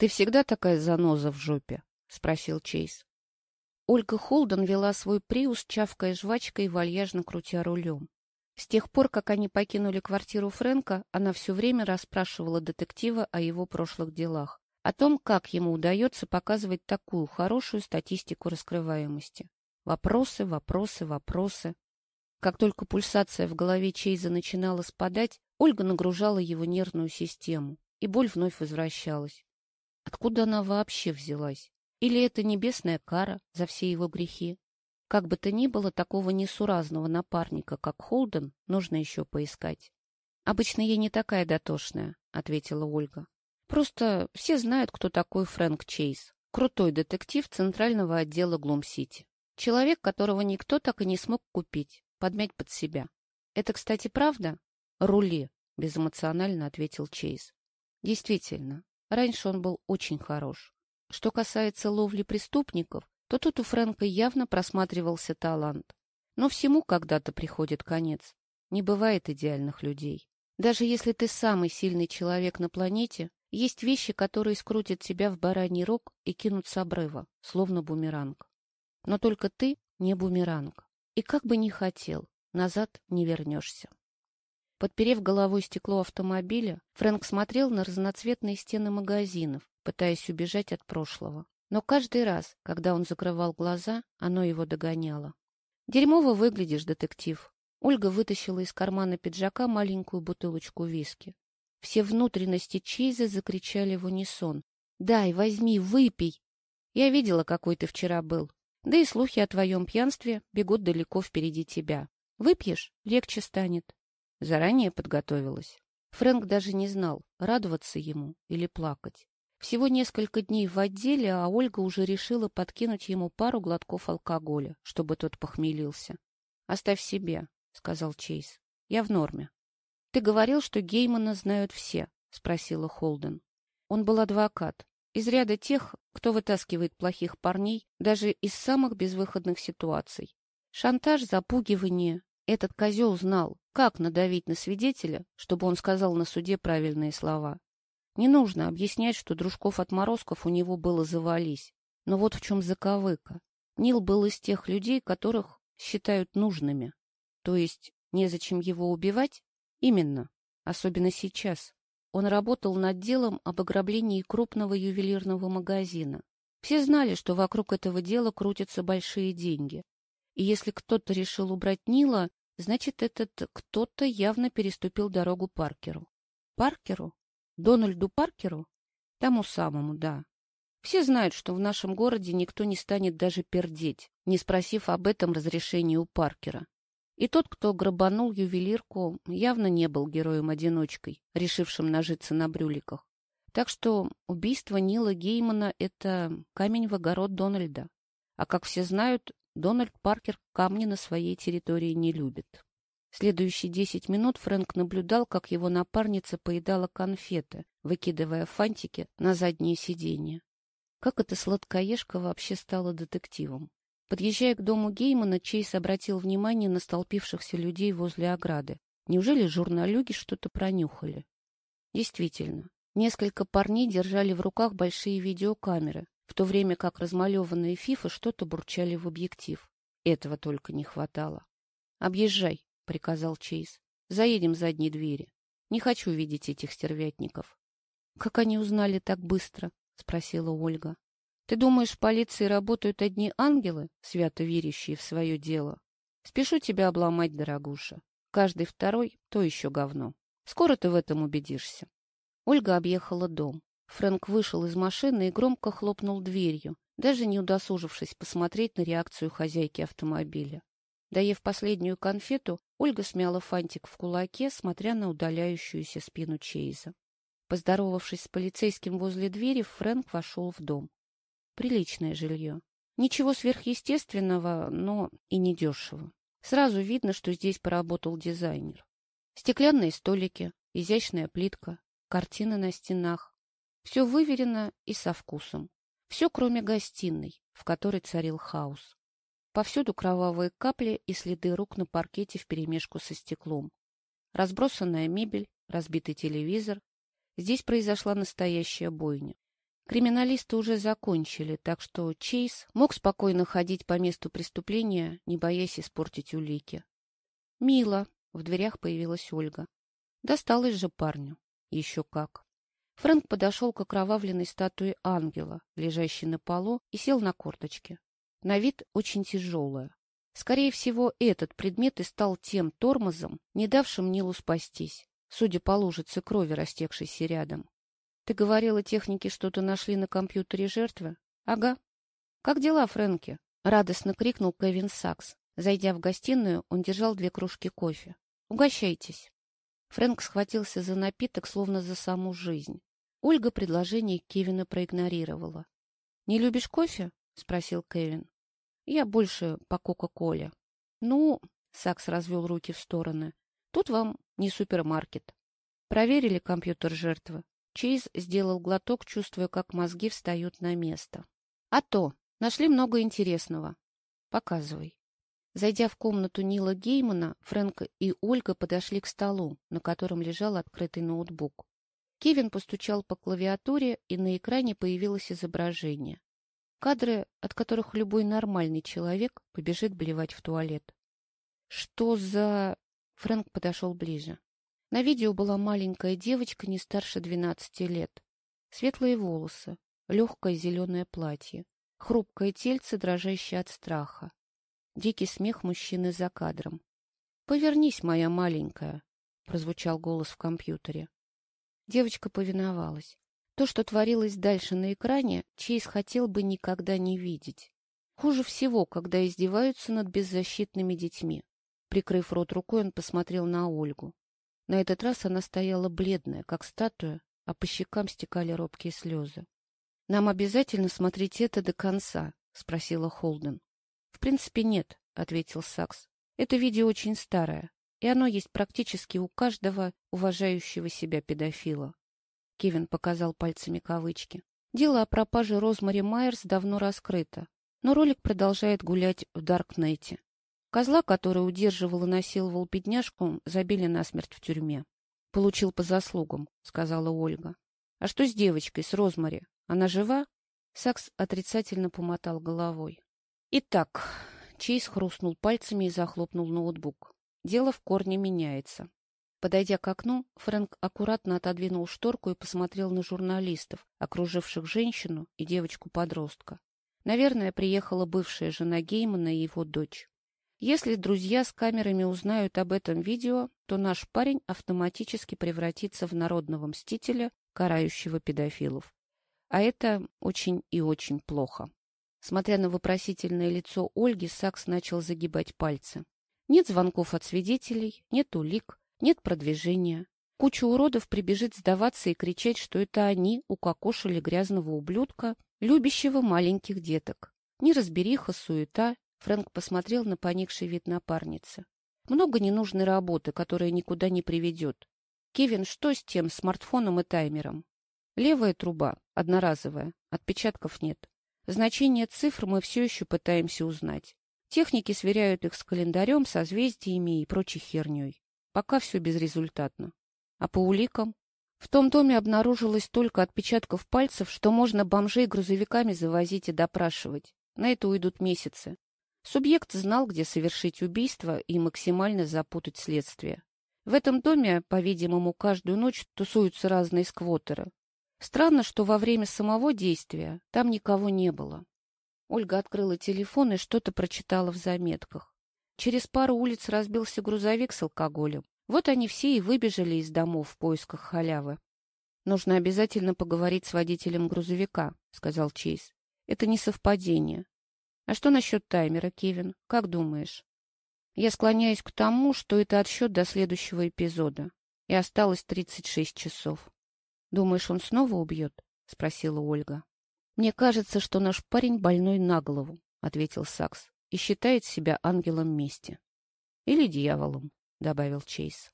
«Ты всегда такая заноза в жопе?» — спросил Чейз. Ольга Холден вела свой приус, чавкая жвачкой и вальяжно крутя рулем. С тех пор, как они покинули квартиру Фрэнка, она все время расспрашивала детектива о его прошлых делах, о том, как ему удается показывать такую хорошую статистику раскрываемости. Вопросы, вопросы, вопросы. Как только пульсация в голове Чейза начинала спадать, Ольга нагружала его нервную систему, и боль вновь возвращалась. Откуда она вообще взялась? Или это небесная кара за все его грехи? Как бы то ни было, такого несуразного напарника, как Холден, нужно еще поискать. — Обычно я не такая дотошная, — ответила Ольга. — Просто все знают, кто такой Фрэнк Чейз, крутой детектив центрального отдела Глум-Сити. Человек, которого никто так и не смог купить, подмять под себя. Это, кстати, правда? — Рули, — безэмоционально ответил Чейз. Действительно, раньше он был очень хорош. Что касается ловли преступников, то тут у Фрэнка явно просматривался талант. Но всему когда-то приходит конец. Не бывает идеальных людей. Даже если ты самый сильный человек на планете, есть вещи, которые скрутят тебя в бараний рог и кинут с обрыва, словно бумеранг. Но только ты не бумеранг. И как бы ни хотел, назад не вернешься. Подперев головой стекло автомобиля, Фрэнк смотрел на разноцветные стены магазинов, пытаясь убежать от прошлого. Но каждый раз, когда он закрывал глаза, оно его догоняло. «Дерьмово выглядишь, детектив». Ольга вытащила из кармана пиджака маленькую бутылочку виски. Все внутренности Чейза закричали в унисон. «Дай, возьми, выпей!» «Я видела, какой ты вчера был. Да и слухи о твоем пьянстве бегут далеко впереди тебя. Выпьешь — легче станет». Заранее подготовилась. Фрэнк даже не знал, радоваться ему или плакать. Всего несколько дней в отделе, а Ольга уже решила подкинуть ему пару глотков алкоголя, чтобы тот похмелился. — Оставь себе, — сказал Чейз. — Я в норме. — Ты говорил, что Геймана знают все, — спросила Холден. Он был адвокат, из ряда тех, кто вытаскивает плохих парней даже из самых безвыходных ситуаций. Шантаж, запугивание. Этот козел знал, как надавить на свидетеля, чтобы он сказал на суде правильные слова. Не нужно объяснять, что дружков-отморозков у него было завались. Но вот в чем заковыка. Нил был из тех людей, которых считают нужными. То есть незачем его убивать? Именно. Особенно сейчас. Он работал над делом об ограблении крупного ювелирного магазина. Все знали, что вокруг этого дела крутятся большие деньги. И если кто-то решил убрать Нила, значит, этот кто-то явно переступил дорогу Паркеру. Паркеру? Дональду Паркеру? Тому самому, да. Все знают, что в нашем городе никто не станет даже пердеть, не спросив об этом разрешения у Паркера. И тот, кто грабанул ювелирку, явно не был героем-одиночкой, решившим нажиться на брюликах. Так что убийство Нила Геймана — это камень в огород Дональда. А как все знают, Дональд Паркер камни на своей территории не любит. Следующие десять минут Фрэнк наблюдал, как его напарница поедала конфеты, выкидывая фантики на заднее сиденье. Как эта сладкоежка вообще стала детективом? Подъезжая к дому Геймана, Чейз обратил внимание на столпившихся людей возле ограды. Неужели журналюги что-то пронюхали? Действительно, несколько парней держали в руках большие видеокамеры, в то время как размалеванные фифы что-то бурчали в объектив. Этого только не хватало. «Объезжай», приказал Чейз. Заедем в задние двери. Не хочу видеть этих стервятников. — Как они узнали так быстро? — спросила Ольга. — Ты думаешь, в полиции работают одни ангелы, свято верящие в свое дело? Спешу тебя обломать, дорогуша. Каждый второй — то еще говно. Скоро ты в этом убедишься. Ольга объехала дом. Фрэнк вышел из машины и громко хлопнул дверью, даже не удосужившись посмотреть на реакцию хозяйки автомобиля. Доев последнюю конфету, Ольга смяла фантик в кулаке, смотря на удаляющуюся спину Чейза. Поздоровавшись с полицейским возле двери, Фрэнк вошел в дом. Приличное жилье. Ничего сверхъестественного, но и недешево. Сразу видно, что здесь поработал дизайнер. Стеклянные столики, изящная плитка, картины на стенах. Все выверено и со вкусом. Все, кроме гостиной, в которой царил хаос. Повсюду кровавые капли и следы рук на паркете вперемешку со стеклом. Разбросанная мебель, разбитый телевизор. Здесь произошла настоящая бойня. Криминалисты уже закончили, так что Чейз мог спокойно ходить по месту преступления, не боясь испортить улики. «Мило!» — в дверях появилась Ольга. Досталось же парню. Еще как. Фрэнк подошел к окровавленной статуе ангела, лежащей на полу, и сел на корточки. На вид очень тяжелая. Скорее всего, этот предмет и стал тем тормозом, не давшим Нилу спастись, судя по лужице крови, растекшейся рядом. — Ты говорила, техники что-то нашли на компьютере жертвы? — Ага. — Как дела, Фрэнки? — радостно крикнул Кевин Сакс. Зайдя в гостиную, он держал две кружки кофе. — Угощайтесь. Фрэнк схватился за напиток, словно за саму жизнь. Ольга предложение Кевина проигнорировала. — Не любишь кофе? — спросил Кевин. — Я больше по Кока-Коле. — Ну, — Сакс развел руки в стороны, — тут вам не супермаркет. Проверили компьютер жертвы. Чейз сделал глоток, чувствуя, как мозги встают на место. — А то! Нашли много интересного. — Показывай. Зайдя в комнату Нила Геймана, Фрэнк и Ольга подошли к столу, на котором лежал открытый ноутбук. Кевин постучал по клавиатуре, и на экране появилось изображение. Кадры, от которых любой нормальный человек побежит блевать в туалет. «Что за...» Фрэнк подошел ближе. На видео была маленькая девочка не старше двенадцати лет. Светлые волосы, легкое зеленое платье, хрупкое тельце, дрожащее от страха. Дикий смех мужчины за кадром. «Повернись, моя маленькая», — прозвучал голос в компьютере. Девочка повиновалась. То, что творилось дальше на экране, Чейз хотел бы никогда не видеть. Хуже всего, когда издеваются над беззащитными детьми. Прикрыв рот рукой, он посмотрел на Ольгу. На этот раз она стояла бледная, как статуя, а по щекам стекали робкие слезы. — Нам обязательно смотреть это до конца? — спросила Холден. — В принципе, нет, — ответил Сакс. — Это видео очень старое, и оно есть практически у каждого уважающего себя педофила. Кевин показал пальцами кавычки. Дело о пропаже Розмари Майерс давно раскрыто, но ролик продолжает гулять в Даркнете. Козла, который удерживал и насиловал бедняжку, забили насмерть в тюрьме. — Получил по заслугам, — сказала Ольга. — А что с девочкой, с Розмари? Она жива? Сакс отрицательно помотал головой. Итак, Чейз хрустнул пальцами и захлопнул ноутбук. Дело в корне меняется. Подойдя к окну, Фрэнк аккуратно отодвинул шторку и посмотрел на журналистов, окруживших женщину и девочку-подростка. Наверное, приехала бывшая жена Геймана и его дочь. Если друзья с камерами узнают об этом видео, то наш парень автоматически превратится в народного мстителя, карающего педофилов. А это очень и очень плохо. Смотря на вопросительное лицо Ольги, Сакс начал загибать пальцы. Нет звонков от свидетелей, нет улик, нет продвижения. Куча уродов прибежит сдаваться и кричать, что это они укокошили грязного ублюдка, любящего маленьких деток. Неразбериха, суета. Фрэнк посмотрел на поникший вид напарницы. Много ненужной работы, которая никуда не приведет. Кевин, что с тем смартфоном и таймером? Левая труба, одноразовая, отпечатков нет. Значение цифр мы все еще пытаемся узнать. Техники сверяют их с календарем, созвездиями и прочей херней. Пока все безрезультатно. А по уликам? В том доме обнаружилось столько отпечатков пальцев, что можно бомжей грузовиками завозить и допрашивать. На это уйдут месяцы. Субъект знал, где совершить убийство и максимально запутать следствие. В этом доме, по-видимому, каждую ночь тусуются разные сквотеры. Странно, что во время самого действия там никого не было. Ольга открыла телефон и что-то прочитала в заметках. Через пару улиц разбился грузовик с алкоголем. Вот они все и выбежали из домов в поисках халявы. — Нужно обязательно поговорить с водителем грузовика, — сказал Чейз. — Это не совпадение. — А что насчет таймера, Кевин? Как думаешь? Я склоняюсь к тому, что это отсчет до следующего эпизода. И осталось 36 часов. «Думаешь, он снова убьет?» — спросила Ольга. «Мне кажется, что наш парень больной на голову», — ответил Сакс, — «и считает себя ангелом мести». «Или дьяволом», — добавил Чейз.